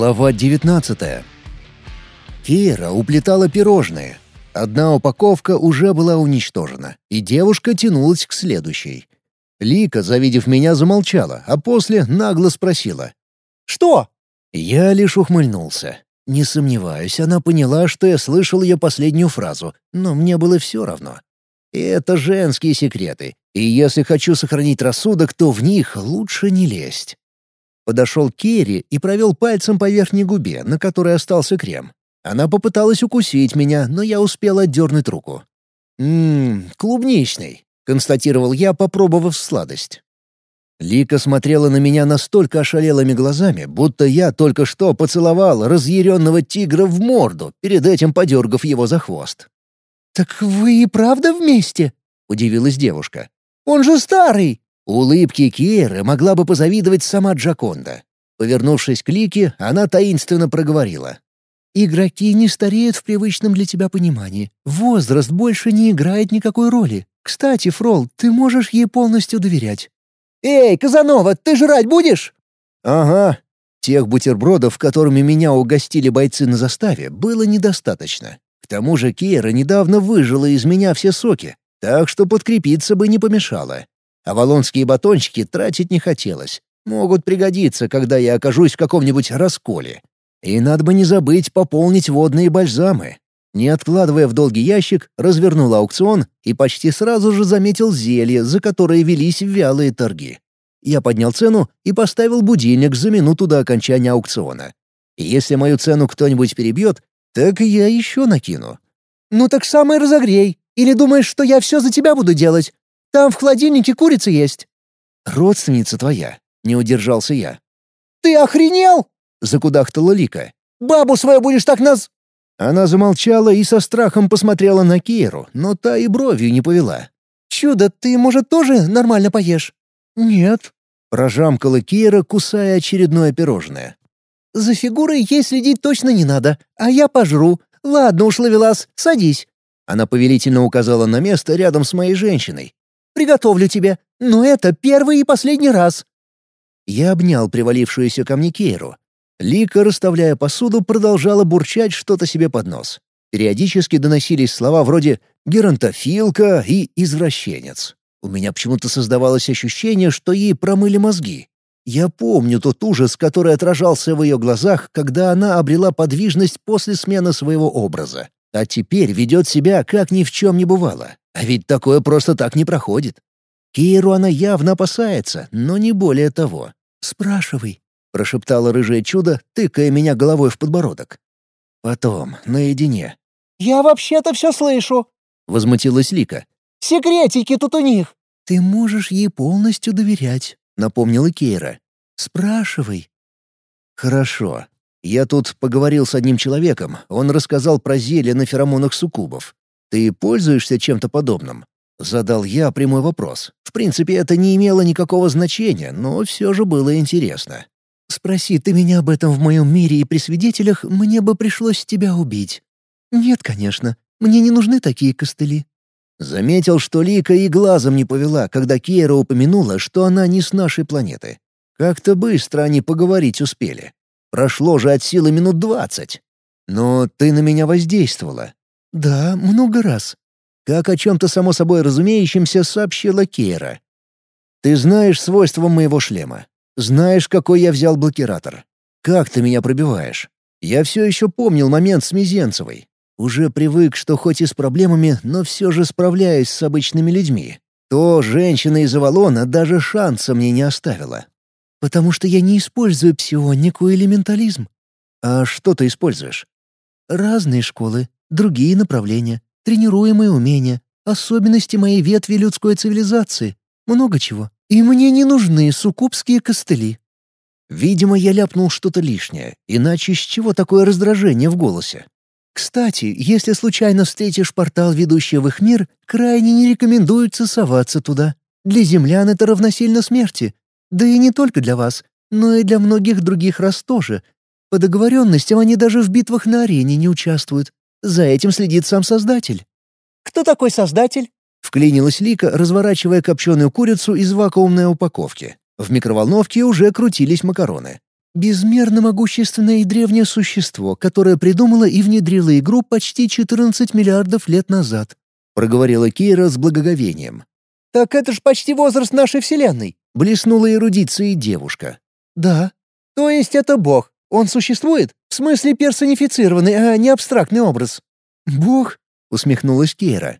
Глава 19 Кира уплетала пирожные. Одна упаковка уже была уничтожена, и девушка тянулась к следующей. Лика, завидев меня, замолчала, а после нагло спросила. «Что?» Я лишь ухмыльнулся. Не сомневаюсь, она поняла, что я слышал ее последнюю фразу, но мне было все равно. Это женские секреты, и если хочу сохранить рассудок, то в них лучше не лезть. Подошел Керри и провел пальцем по верхней губе, на которой остался крем. Она попыталась укусить меня, но я успел отдернуть руку. «Ммм, клубничный», — констатировал я, попробовав сладость. Лика смотрела на меня настолько ошалелыми глазами, будто я только что поцеловал разъяренного тигра в морду, перед этим подергав его за хвост. «Так вы и правда вместе?» — удивилась девушка. «Он же старый!» Улыбки Киеры могла бы позавидовать сама Джаконда. Повернувшись к Лике, она таинственно проговорила. «Игроки не стареют в привычном для тебя понимании. Возраст больше не играет никакой роли. Кстати, Фрол, ты можешь ей полностью доверять». «Эй, Казанова, ты жрать будешь?» «Ага». Тех бутербродов, которыми меня угостили бойцы на заставе, было недостаточно. К тому же Киера недавно выжила из меня все соки, так что подкрепиться бы не помешало. А валонские батончики тратить не хотелось. Могут пригодиться, когда я окажусь в каком-нибудь расколе. И надо бы не забыть пополнить водные бальзамы. Не откладывая в долгий ящик, развернул аукцион и почти сразу же заметил зелье, за которое велись вялые торги. Я поднял цену и поставил будильник за минуту до окончания аукциона. Если мою цену кто-нибудь перебьет, так я еще накину. «Ну так самый разогрей. Или думаешь, что я все за тебя буду делать? Там в холодильнике курица есть». «Родственница твоя», — не удержался я. «Ты охренел?» — закудахтала Лика. «Бабу свою будешь так наз...» Она замолчала и со страхом посмотрела на Киру, но та и бровью не повела. «Чудо, ты, может, тоже нормально поешь?» «Нет», — прожамкала Кира, кусая очередное пирожное. «За фигурой ей следить точно не надо, а я пожру. Ладно уж, Лавелас, садись». Она повелительно указала на место рядом с моей женщиной. Приготовлю тебе, но это первый и последний раз». Я обнял привалившуюся ко мне Кейру. Лика, расставляя посуду, продолжала бурчать что-то себе под нос. Периодически доносились слова вроде «геронтофилка» и «извращенец». У меня почему-то создавалось ощущение, что ей промыли мозги. Я помню тот ужас, который отражался в ее глазах, когда она обрела подвижность после смены своего образа. А теперь ведет себя, как ни в чем не бывало. А ведь такое просто так не проходит. Киру она явно опасается, но не более того. «Спрашивай», — прошептало рыжее чудо, тыкая меня головой в подбородок. Потом, наедине. «Я вообще-то все слышу», — возмутилась Лика. «Секретики тут у них». «Ты можешь ей полностью доверять», — напомнила Кейра. «Спрашивай». «Хорошо. Я тут поговорил с одним человеком, он рассказал про зелье на феромонах суккубов. «Ты пользуешься чем-то подобным?» Задал я прямой вопрос. В принципе, это не имело никакого значения, но все же было интересно. «Спроси ты меня об этом в моем мире и при свидетелях, мне бы пришлось тебя убить». «Нет, конечно. Мне не нужны такие костыли». Заметил, что Лика и глазом не повела, когда Кейра упомянула, что она не с нашей планеты. Как-то быстро они поговорить успели. Прошло же от силы минут двадцать. Но ты на меня воздействовала. «Да, много раз», — как о чем-то само собой разумеющемся сообщила Кейра. «Ты знаешь свойства моего шлема. Знаешь, какой я взял блокиратор. Как ты меня пробиваешь? Я все еще помнил момент с Мизенцевой. Уже привык, что хоть и с проблемами, но все же справляюсь с обычными людьми. То женщина из Авалона даже шанса мне не оставила. Потому что я не использую псионику или ментализм. А что ты используешь? Разные школы другие направления, тренируемые умения, особенности моей ветви людской цивилизации, много чего. И мне не нужны суккубские костыли». Видимо, я ляпнул что-то лишнее, иначе с чего такое раздражение в голосе? «Кстати, если случайно встретишь портал, ведущий в их мир, крайне не рекомендуется соваться туда. Для землян это равносильно смерти. Да и не только для вас, но и для многих других рас тоже. По договоренностям они даже в битвах на арене не участвуют, за этим следит сам Создатель». «Кто такой Создатель?» — вклинилась Лика, разворачивая копченую курицу из вакуумной упаковки. В микроволновке уже крутились макароны. Безмерно могущественное и древнее существо, которое придумало и внедрило игру почти 14 миллиардов лет назад», — проговорила Кира с благоговением. «Так это ж почти возраст нашей Вселенной», — блеснула эрудицией девушка. «Да. То есть это Бог. Он существует? В смысле персонифицированный, а не абстрактный образ?» «Бог?» — усмехнулась Кира.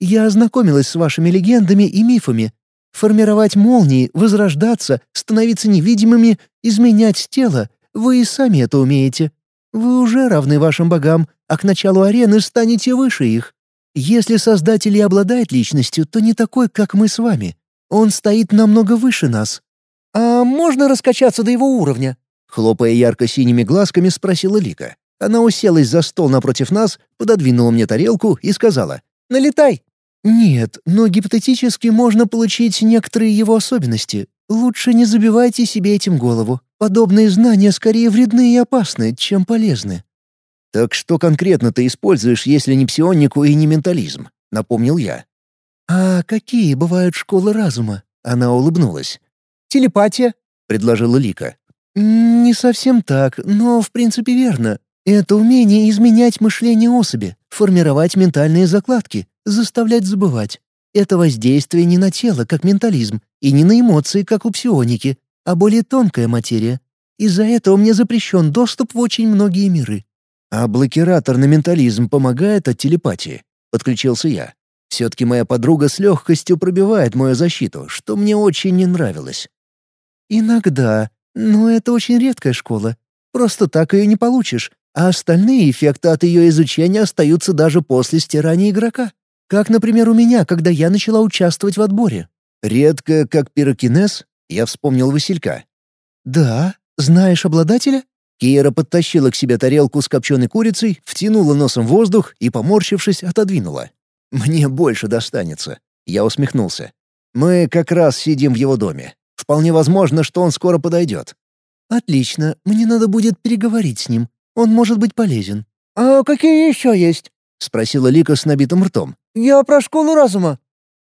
«Я ознакомилась с вашими легендами и мифами. Формировать молнии, возрождаться, становиться невидимыми, изменять тело — вы и сами это умеете. Вы уже равны вашим богам, а к началу арены станете выше их. Если Создатель и обладает личностью, то не такой, как мы с вами. Он стоит намного выше нас». «А можно раскачаться до его уровня?» Хлопая ярко-синими глазками, спросила Лика. Она уселась за стол напротив нас, пододвинула мне тарелку и сказала «Налетай!» «Нет, но гипотетически можно получить некоторые его особенности. Лучше не забивайте себе этим голову. Подобные знания скорее вредны и опасны, чем полезны». «Так что конкретно ты используешь, если не псионику и не ментализм?» — напомнил я. «А какие бывают школы разума?» — она улыбнулась. «Телепатия», — предложила Лика. «Не совсем так, но в принципе верно. Это умение изменять мышление особи, формировать ментальные закладки, заставлять забывать. Это воздействие не на тело, как ментализм, и не на эмоции, как у псионики, а более тонкая материя. Из-за этого мне запрещен доступ в очень многие миры. А блокиратор на ментализм помогает от телепатии? Подключился я. Все-таки моя подруга с легкостью пробивает мою защиту, что мне очень не нравилось. Иногда, но это очень редкая школа. Просто так ее не получишь, а остальные эффекты от ее изучения остаются даже после стирания игрока. Как, например, у меня, когда я начала участвовать в отборе. Редко, как пирокинез, я вспомнил Василька. «Да, знаешь обладателя?» Кира подтащила к себе тарелку с копченой курицей, втянула носом воздух и, поморщившись, отодвинула. «Мне больше достанется», — я усмехнулся. «Мы как раз сидим в его доме. Вполне возможно, что он скоро подойдет». «Отлично, мне надо будет переговорить с ним. Он может быть полезен». «А какие еще есть?» — спросила Лика с набитым ртом. «Я про школу разума».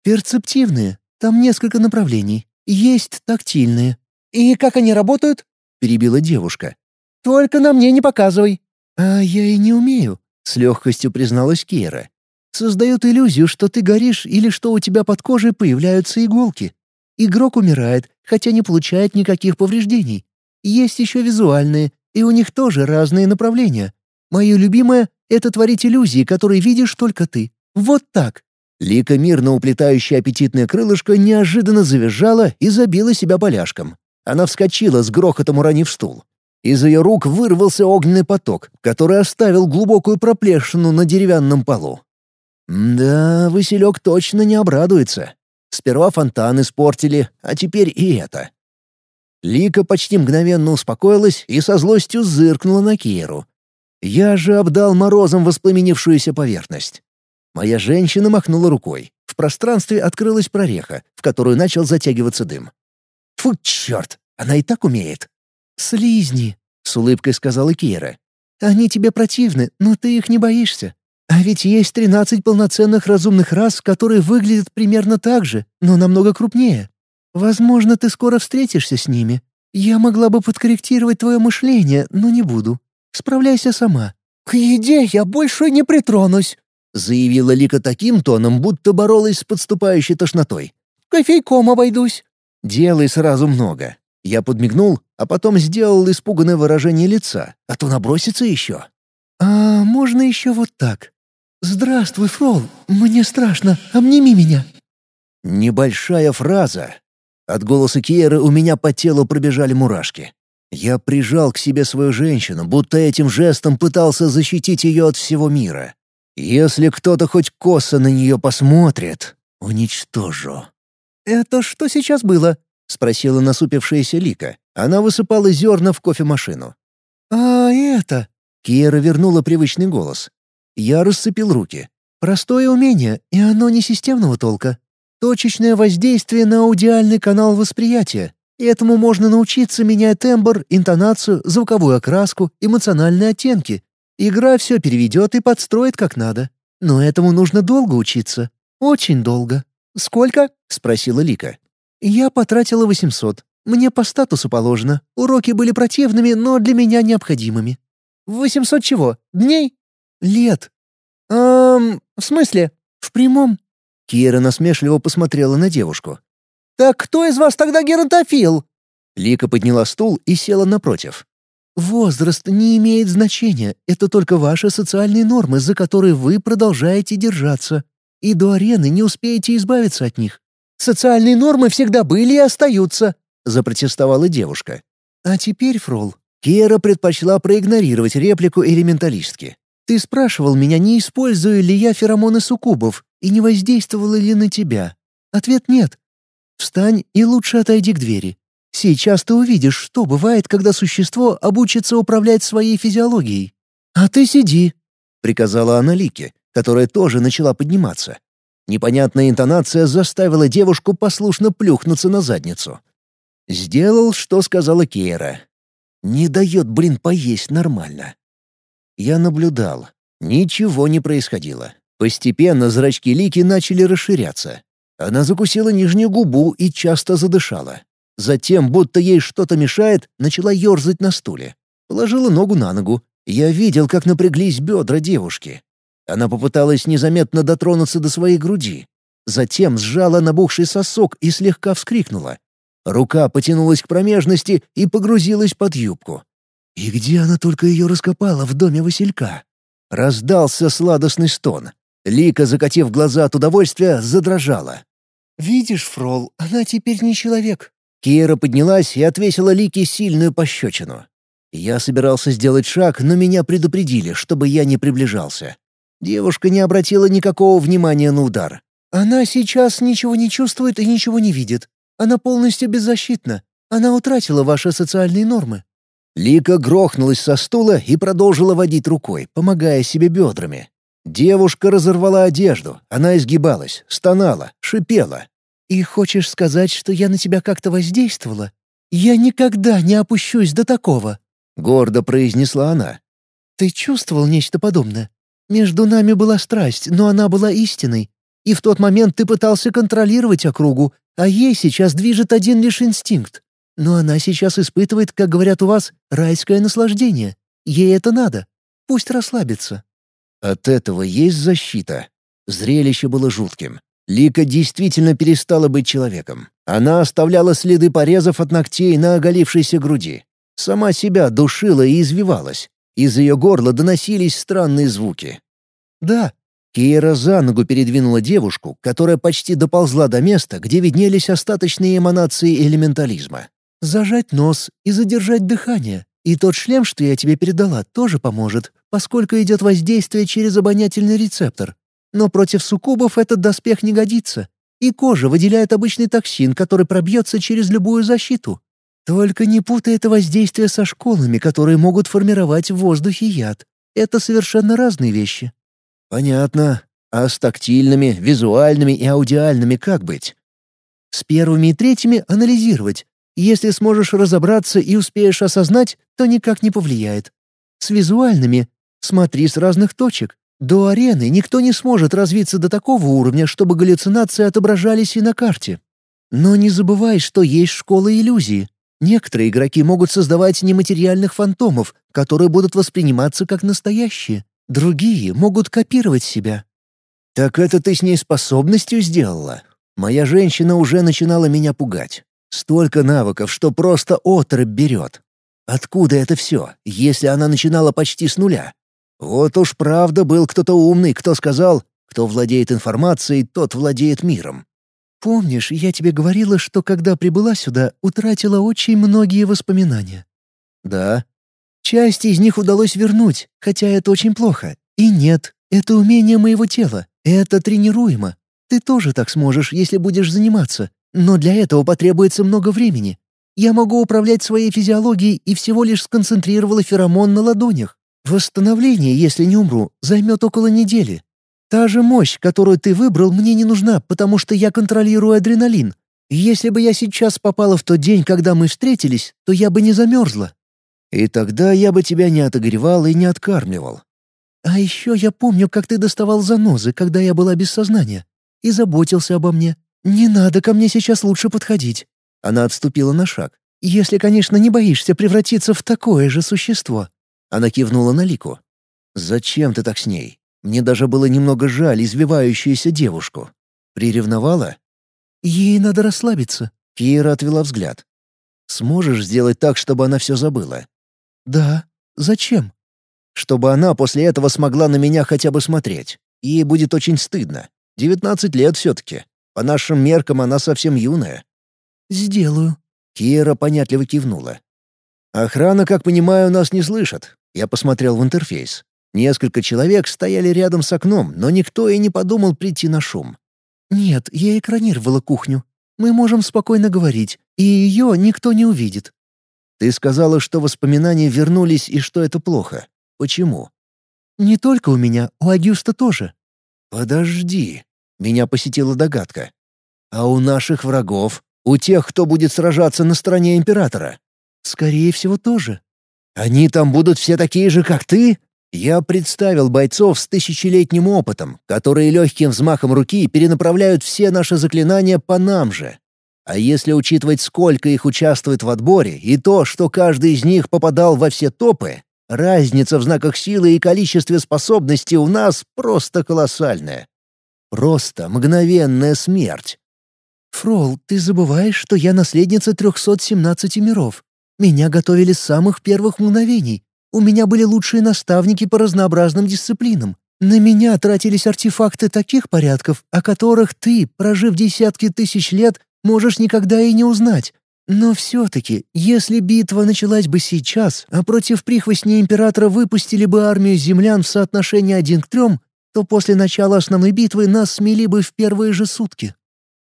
«Перцептивные. Там несколько направлений. Есть тактильные». «И как они работают?» — перебила девушка. «Только на мне не показывай». «А я и не умею», — с легкостью призналась Кира. «Создают иллюзию, что ты горишь или что у тебя под кожей появляются иголки. Игрок умирает, хотя не получает никаких повреждений. Есть еще визуальные, и у них тоже разные направления. Мое любимое — это творить иллюзии, которые видишь только ты. Вот так». Лика, мирно уплетающая аппетитное крылышко, неожиданно завизжала и забила себя поляшком. Она вскочила с грохотом уронив стул. Из ее рук вырвался огненный поток, который оставил глубокую проплешину на деревянном полу. Да, Василек точно не обрадуется. Сперва фонтан испортили, а теперь и это. Лика почти мгновенно успокоилась и со злостью зыркнула на Киру. Я же обдал морозом воспламенившуюся поверхность. Моя женщина махнула рукой. В пространстве открылась прореха, в которую начал затягиваться дым. «Фу, черт! Она и так умеет!» «Слизни!» — с улыбкой сказала Кира. «Они тебе противны, но ты их не боишься. А ведь есть тринадцать полноценных разумных рас, которые выглядят примерно так же, но намного крупнее. Возможно, ты скоро встретишься с ними. Я могла бы подкорректировать твое мышление, но не буду. Справляйся сама». «К еде я больше не притронусь», — заявила Лика таким тоном, будто боролась с подступающей тошнотой. «Кофейком обойдусь». «Делай сразу много». Я подмигнул, а потом сделал испуганное выражение лица, а то набросится еще. «А можно еще вот так?» «Здравствуй, Фрол, мне страшно, обними меня». Небольшая фраза. От голоса Киеры у меня по телу пробежали мурашки. Я прижал к себе свою женщину, будто этим жестом пытался защитить ее от всего мира. Если кто-то хоть косо на нее посмотрит, уничтожу. «Это что сейчас было?» — спросила насупившаяся Лика. Она высыпала зерна в кофемашину. «А это...» — Киера вернула привычный голос. Я расцепил руки. Простое умение, и оно не системного толка. Точечное воздействие на аудиальный канал восприятия. Этому можно научиться, меняя тембр, интонацию, звуковую окраску, эмоциональные оттенки. Игра все переведет и подстроит как надо. Но этому нужно долго учиться. Очень долго. «Сколько?» — спросила Лика. «Я потратила 800. Мне по статусу положено. Уроки были противными, но для меня необходимыми». «Восемьсот чего? Дней?» «Лет». «Эм, в смысле?» «В прямом». Кира насмешливо посмотрела на девушку. «Так кто из вас тогда геронтофил?» Лика подняла стул и села напротив. «Возраст не имеет значения. Это только ваши социальные нормы, за которые вы продолжаете держаться. И до арены не успеете избавиться от них». «Социальные нормы всегда были и остаются», — запротестовала девушка. «А теперь, Фрол...» Кера предпочла проигнорировать реплику элементалистки. «Ты спрашивал меня, не использую ли я феромоны суккубов и не воздействовала ли на тебя. Ответ нет. Встань и лучше отойди к двери. Сейчас ты увидишь, что бывает, когда существо обучится управлять своей физиологией. А ты сиди», — приказала она Лике, которая тоже начала подниматься. Непонятная интонация заставила девушку послушно плюхнуться на задницу. Сделал, что сказала Кейра. Не дает, блин, поесть нормально. Я наблюдал. Ничего не происходило. Постепенно зрачки Лики начали расширяться. Она закусила нижнюю губу и часто задышала. Затем, будто ей что-то мешает, начала ерзать на стуле. Положила ногу на ногу. Я видел, как напряглись бедра девушки. Она попыталась незаметно дотронуться до своей груди. Затем сжала набухший сосок и слегка вскрикнула. Рука потянулась к промежности и погрузилась под юбку. И где она только ее раскопала в доме Василька? Раздался сладостный стон. Лика, закатив глаза от удовольствия, задрожала. «Видишь, Фрол, она теперь не человек». Кира поднялась и отвесила Лике сильную пощечину. Я собирался сделать шаг, но меня предупредили, чтобы я не приближался. Девушка не обратила никакого внимания на удар. «Она сейчас ничего не чувствует и ничего не видит. Она полностью беззащитна. Она утратила ваши социальные нормы». Лика грохнулась со стула и продолжила водить рукой, помогая себе бедрами. Девушка разорвала одежду, она изгибалась, стонала, шипела. «И хочешь сказать, что я на тебя как-то воздействовала? Я никогда не опущусь до такого!» — гордо произнесла она. «Ты чувствовал нечто подобное? Между нами была страсть, но она была истинной. И в тот момент ты пытался контролировать округу, а ей сейчас движет один лишь инстинкт. Но она сейчас испытывает, как говорят у вас, райское наслаждение. Ей это надо. Пусть расслабится. От этого есть защита. Зрелище было жутким. Лика действительно перестала быть человеком. Она оставляла следы порезов от ногтей на оголившейся груди. Сама себя душила и извивалась. Из ее горла доносились странные звуки. «Да». Кира за ногу передвинула девушку, которая почти доползла до места, где виднелись остаточные эманации элементализма. «Зажать нос и задержать дыхание. И тот шлем, что я тебе передала, тоже поможет, поскольку идет воздействие через обонятельный рецептор. Но против суккубов этот доспех не годится. И кожа выделяет обычный токсин, который пробьется через любую защиту. Только не путай это воздействие со школами, которые могут формировать в воздухе яд. Это совершенно разные вещи». «Понятно. А с тактильными, визуальными и аудиальными как быть?» «С первыми и третьими анализировать. Если сможешь разобраться и успеешь осознать, то никак не повлияет. С визуальными смотри с разных точек. До арены никто не сможет развиться до такого уровня, чтобы галлюцинации отображались и на карте. Но не забывай, что есть школа иллюзии. Некоторые игроки могут создавать нематериальных фантомов, которые будут восприниматься как настоящие. Другие могут копировать себя. «Так это ты с ней способностью сделала? Моя женщина уже начинала меня пугать. Столько навыков, что просто отрыв берет. Откуда это все, если она начинала почти с нуля? Вот уж правда был кто-то умный, кто сказал, кто владеет информацией, тот владеет миром. Помнишь, я тебе говорила, что когда прибыла сюда, утратила очень многие воспоминания? Да. Часть из них удалось вернуть, хотя это очень плохо. И нет, это умение моего тела. Это тренируемо. Ты тоже так сможешь, если будешь заниматься. Но для этого потребуется много времени. Я могу управлять своей физиологией и всего лишь сконцентрировала феромон на ладонях. Восстановление, если не умру, займет около недели. Та же мощь, которую ты выбрал, мне не нужна, потому что я контролирую адреналин. Если бы я сейчас попала в тот день, когда мы встретились, то я бы не замерзла. И тогда я бы тебя не отогревал и не откармливал. А еще я помню, как ты доставал занозы, когда я была без сознания, и заботился обо мне. Не надо ко мне сейчас лучше подходить. Она отступила на шаг. «Если, конечно, не боишься превратиться в такое же существо». Она кивнула на Лику. «Зачем ты так с ней? Мне даже было немного жаль извивающуюся девушку. Приревновала?» «Ей надо расслабиться», — Кира отвела взгляд. «Сможешь сделать так, чтобы она все забыла?» «Да. Зачем?» «Чтобы она после этого смогла на меня хотя бы смотреть. Ей будет очень стыдно. Девятнадцать лет все-таки. По нашим меркам она совсем юная». «Сделаю», — Кира понятливо кивнула. «Охрана, как понимаю, нас не слышит». Я посмотрел в интерфейс. Несколько человек стояли рядом с окном, но никто и не подумал прийти на шум. «Нет, я экранировала кухню. Мы можем спокойно говорить, и ее никто не увидит». «Ты сказала, что воспоминания вернулись и что это плохо. Почему?» «Не только у меня, у Агюста тоже». «Подожди». Меня посетила догадка. «А у наших врагов? У тех, кто будет сражаться на стороне Императора?» «Скорее всего, тоже». «Они там будут все такие же, как ты?» Я представил бойцов с тысячелетним опытом, которые легким взмахом руки перенаправляют все наши заклинания по нам же. А если учитывать, сколько их участвует в отборе, и то, что каждый из них попадал во все топы, разница в знаках силы и количестве способностей у нас просто колоссальная. Просто мгновенная смерть. «Фрол, ты забываешь, что я наследница 317 миров. Меня готовили с самых первых мгновений. У меня были лучшие наставники по разнообразным дисциплинам. На меня тратились артефакты таких порядков, о которых ты, прожив десятки тысяч лет, можешь никогда и не узнать. Но все-таки, если битва началась бы сейчас, а против прихвостней императора выпустили бы армию землян в соотношении один к трем, то после начала основной битвы нас смели бы в первые же сутки.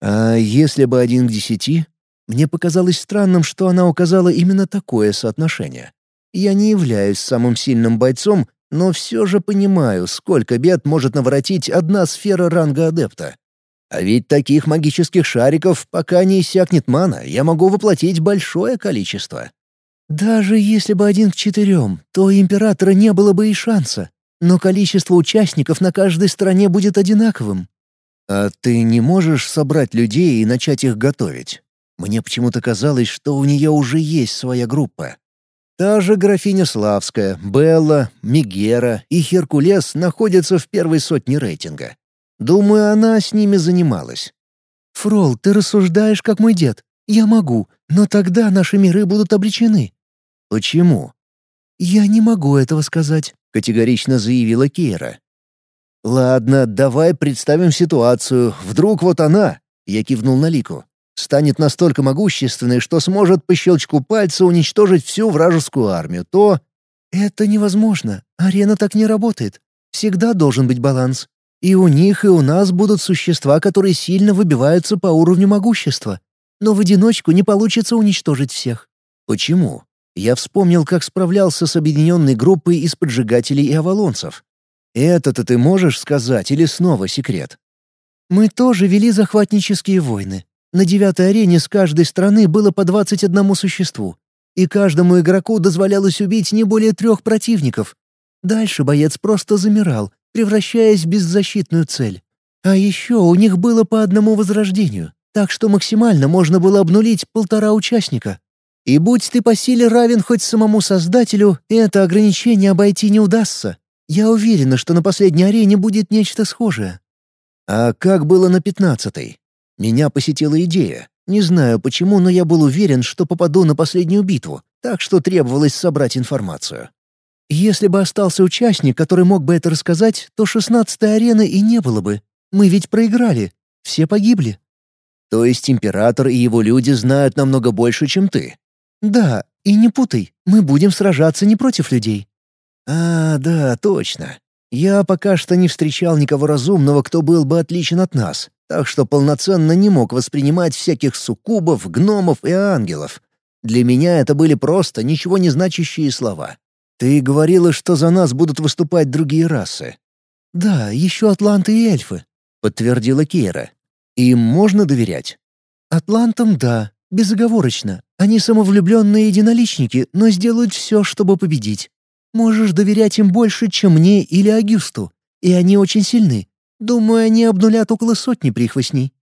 А если бы один к десяти? Мне показалось странным, что она указала именно такое соотношение. Я не являюсь самым сильным бойцом, но все же понимаю, сколько бед может наворотить одна сфера ранга адепта. А ведь таких магических шариков, пока не иссякнет мана, я могу воплотить большое количество. Даже если бы один к четырем, то Императора не было бы и шанса. Но количество участников на каждой стороне будет одинаковым. А ты не можешь собрать людей и начать их готовить? Мне почему-то казалось, что у нее уже есть своя группа. Та же графиня Славская, Белла, Мигера и Херкулес находятся в первой сотне рейтинга. Думаю, она с ними занималась. «Фрол, ты рассуждаешь, как мой дед. Я могу, но тогда наши миры будут обречены». «Почему?» «Я не могу этого сказать», — категорично заявила Кейра. «Ладно, давай представим ситуацию. Вдруг вот она...» — я кивнул на Лику станет настолько могущественной, что сможет по щелчку пальца уничтожить всю вражескую армию, то... Это невозможно. Арена так не работает. Всегда должен быть баланс. И у них, и у нас будут существа, которые сильно выбиваются по уровню могущества. Но в одиночку не получится уничтожить всех. Почему? Я вспомнил, как справлялся с объединенной группой из поджигателей и авалонцев. Это-то ты можешь сказать или снова секрет? Мы тоже вели захватнические войны. На девятой арене с каждой стороны было по 21 существу, и каждому игроку дозволялось убить не более трех противников. Дальше боец просто замирал, превращаясь в беззащитную цель. А еще у них было по одному возрождению, так что максимально можно было обнулить полтора участника. И будь ты по силе равен хоть самому Создателю, это ограничение обойти не удастся. Я уверена, что на последней арене будет нечто схожее. А как было на пятнадцатой? Меня посетила идея. Не знаю почему, но я был уверен, что попаду на последнюю битву, так что требовалось собрать информацию. Если бы остался участник, который мог бы это рассказать, то шестнадцатой арены и не было бы. Мы ведь проиграли. Все погибли. То есть император и его люди знают намного больше, чем ты? Да, и не путай, мы будем сражаться не против людей. А, да, точно. Я пока что не встречал никого разумного, кто был бы отличен от нас так что полноценно не мог воспринимать всяких суккубов, гномов и ангелов. Для меня это были просто ничего не значащие слова. Ты говорила, что за нас будут выступать другие расы. Да, еще атланты и эльфы, подтвердила Кира. Им можно доверять? Атлантам да, безоговорочно. Они самовлюбленные единоличники, но сделают все, чтобы победить. Можешь доверять им больше, чем мне или Агюсту. И они очень сильны. Думаю, они обнулят около сотни прихвостней».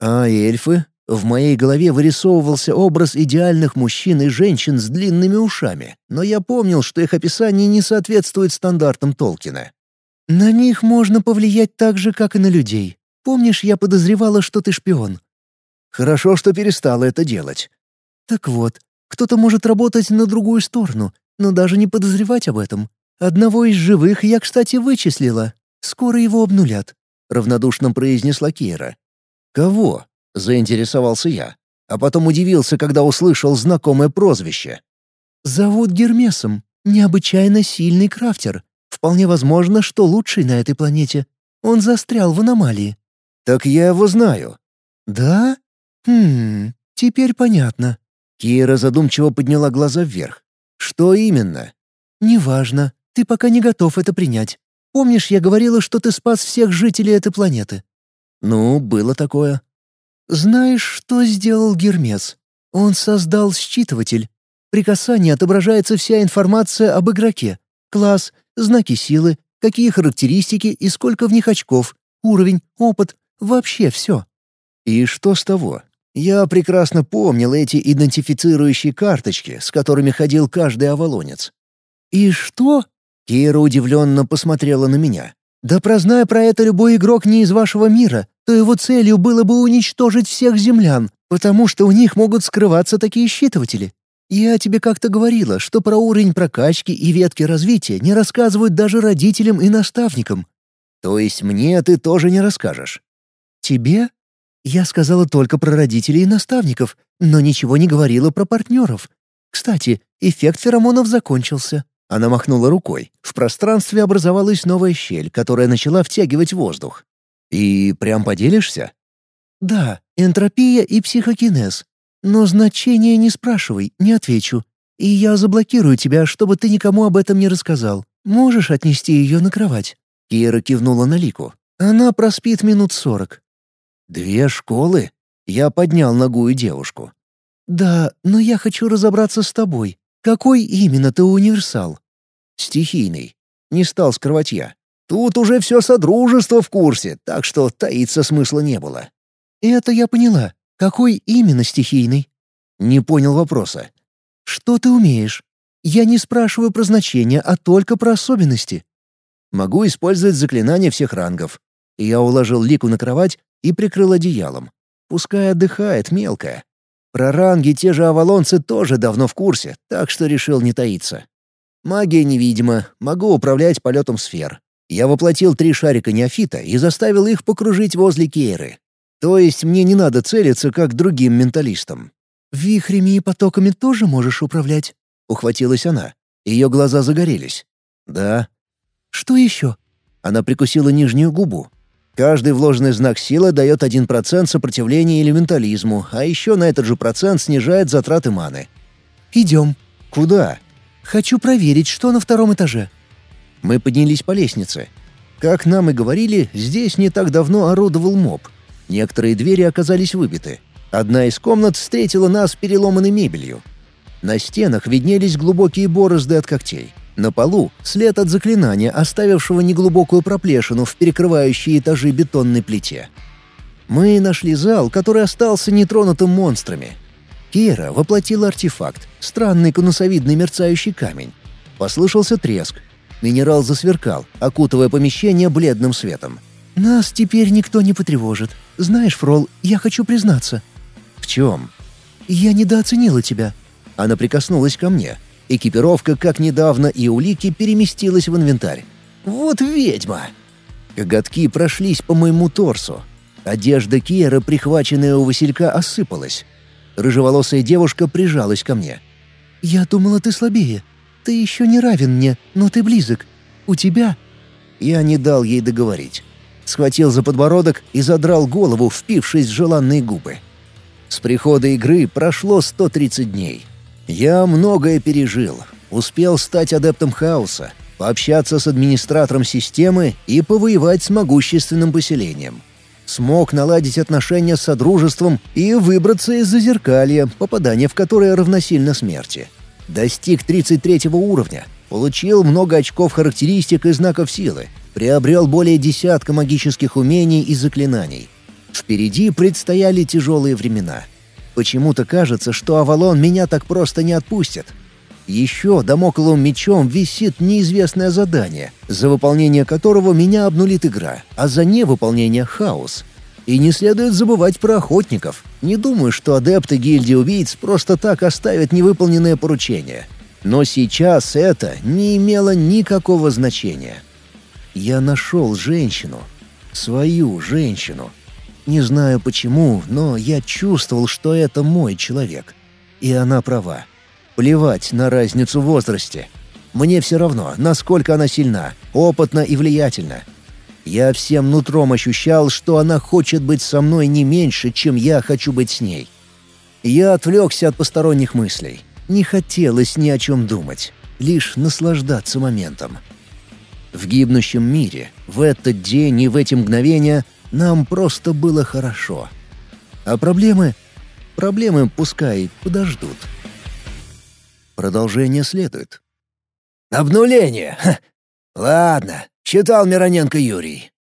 «А эльфы?» В моей голове вырисовывался образ идеальных мужчин и женщин с длинными ушами, но я помнил, что их описание не соответствует стандартам Толкина. «На них можно повлиять так же, как и на людей. Помнишь, я подозревала, что ты шпион?» «Хорошо, что перестала это делать». «Так вот, кто-то может работать на другую сторону, но даже не подозревать об этом. Одного из живых я, кстати, вычислила. Скоро его обнулят», — равнодушно произнесла Кира. «Кого?» заинтересовался я, а потом удивился, когда услышал знакомое прозвище. «Зовут Гермесом. Необычайно сильный крафтер. Вполне возможно, что лучший на этой планете. Он застрял в аномалии». «Так я его знаю». «Да? Хм, теперь понятно». Кира задумчиво подняла глаза вверх. «Что именно?» «Неважно. Ты пока не готов это принять. Помнишь, я говорила, что ты спас всех жителей этой планеты?» «Ну, было такое». Знаешь, что сделал Гермес? Он создал считыватель. При касании отображается вся информация об игроке. Класс, знаки силы, какие характеристики и сколько в них очков, уровень, опыт, вообще все. И что с того? Я прекрасно помнил эти идентифицирующие карточки, с которыми ходил каждый авалонец. «И что?» — Кира удивленно посмотрела на меня. «Да прозная про это любой игрок не из вашего мира, то его целью было бы уничтожить всех землян, потому что у них могут скрываться такие считыватели. Я тебе как-то говорила, что про уровень прокачки и ветки развития не рассказывают даже родителям и наставникам. То есть мне ты тоже не расскажешь? Тебе? Я сказала только про родителей и наставников, но ничего не говорила про партнеров. Кстати, эффект феромонов закончился. Она махнула рукой. В пространстве образовалась новая щель, которая начала втягивать воздух. И прям поделишься? Да, энтропия и психокинез. Но значение не спрашивай, не отвечу. И я заблокирую тебя, чтобы ты никому об этом не рассказал. Можешь отнести ее на кровать?» Кира кивнула на Лику. «Она проспит минут сорок». «Две школы?» Я поднял ногую девушку. «Да, но я хочу разобраться с тобой. Какой именно ты универсал?» «Стихийный. Не стал скрывать я. Тут уже все содружество в курсе, так что таиться смысла не было. «Это я поняла. Какой именно стихийный?» Не понял вопроса. «Что ты умеешь? Я не спрашиваю про значения, а только про особенности». «Могу использовать заклинания всех рангов». Я уложил Лику на кровать и прикрыл одеялом. Пускай отдыхает мелкая. Про ранги те же авалонцы тоже давно в курсе, так что решил не таиться. Магия невидима, могу управлять полетом сфер. Я воплотил три шарика неофита и заставил их покружить возле Кейры. То есть мне не надо целиться, как другим менталистам. «Вихрями и потоками тоже можешь управлять?» — ухватилась она. Ее глаза загорелись. «Да». «Что еще?» Она прикусила нижнюю губу. Каждый вложенный знак силы дает 1% сопротивления элементализму, а еще на этот же процент снижает затраты маны. «Идем». «Куда?» «Хочу проверить, что на втором этаже». Мы поднялись по лестнице. Как нам и говорили, здесь не так давно орудовал моб. Некоторые двери оказались выбиты. Одна из комнат встретила нас переломанной мебелью. На стенах виднелись глубокие борозды от когтей. На полу — след от заклинания, оставившего неглубокую проплешину в перекрывающей этажи бетонной плите. Мы нашли зал, который остался нетронутым монстрами. Кира воплотила артефакт — странный конусовидный мерцающий камень. Послышался треск, Минерал засверкал, окутывая помещение бледным светом. «Нас теперь никто не потревожит. Знаешь, Фрол, я хочу признаться». «В чем?» «Я недооценила тебя». Она прикоснулась ко мне. Экипировка, как недавно и улики, переместилась в инвентарь. «Вот ведьма!» Коготки прошлись по моему торсу. Одежда Киера, прихваченная у Василька, осыпалась. Рыжеволосая девушка прижалась ко мне. «Я думала, ты слабее. Ты еще не равен мне, но ты близок. У тебя...» Я не дал ей договорить. Схватил за подбородок и задрал голову, впившись в желанные губы. С прихода игры прошло 130 дней. Я многое пережил. Успел стать адептом хаоса, пообщаться с администратором системы и повоевать с могущественным поселением. Смог наладить отношения с Содружеством и выбраться из зазеркалья, попадание в которое равносильно смерти. Достиг 33 уровня, получил много очков характеристик и знаков силы, приобрел более десятка магических умений и заклинаний. Впереди предстояли тяжелые времена. Почему-то кажется, что Авалон меня так просто не отпустит. Еще домокловым мечом висит неизвестное задание, за выполнение которого меня обнулит игра, а за невыполнение — хаос. И не следует забывать про охотников. Не думаю, что адепты гильдии убийц просто так оставят невыполненное поручение. Но сейчас это не имело никакого значения. Я нашел женщину. Свою женщину. Не знаю почему, но я чувствовал, что это мой человек. И она права. Плевать на разницу в возрасте. Мне все равно, насколько она сильна, опытна и влиятельна. Я всем нутром ощущал, что она хочет быть со мной не меньше, чем я хочу быть с ней. Я отвлекся от посторонних мыслей. Не хотелось ни о чем думать, лишь наслаждаться моментом. В гибнущем мире, в этот день и в эти мгновения нам просто было хорошо. А проблемы? Проблемы пускай подождут. Продолжение следует. «Обнуление! Ха. Ладно, читал Мироненко Юрий.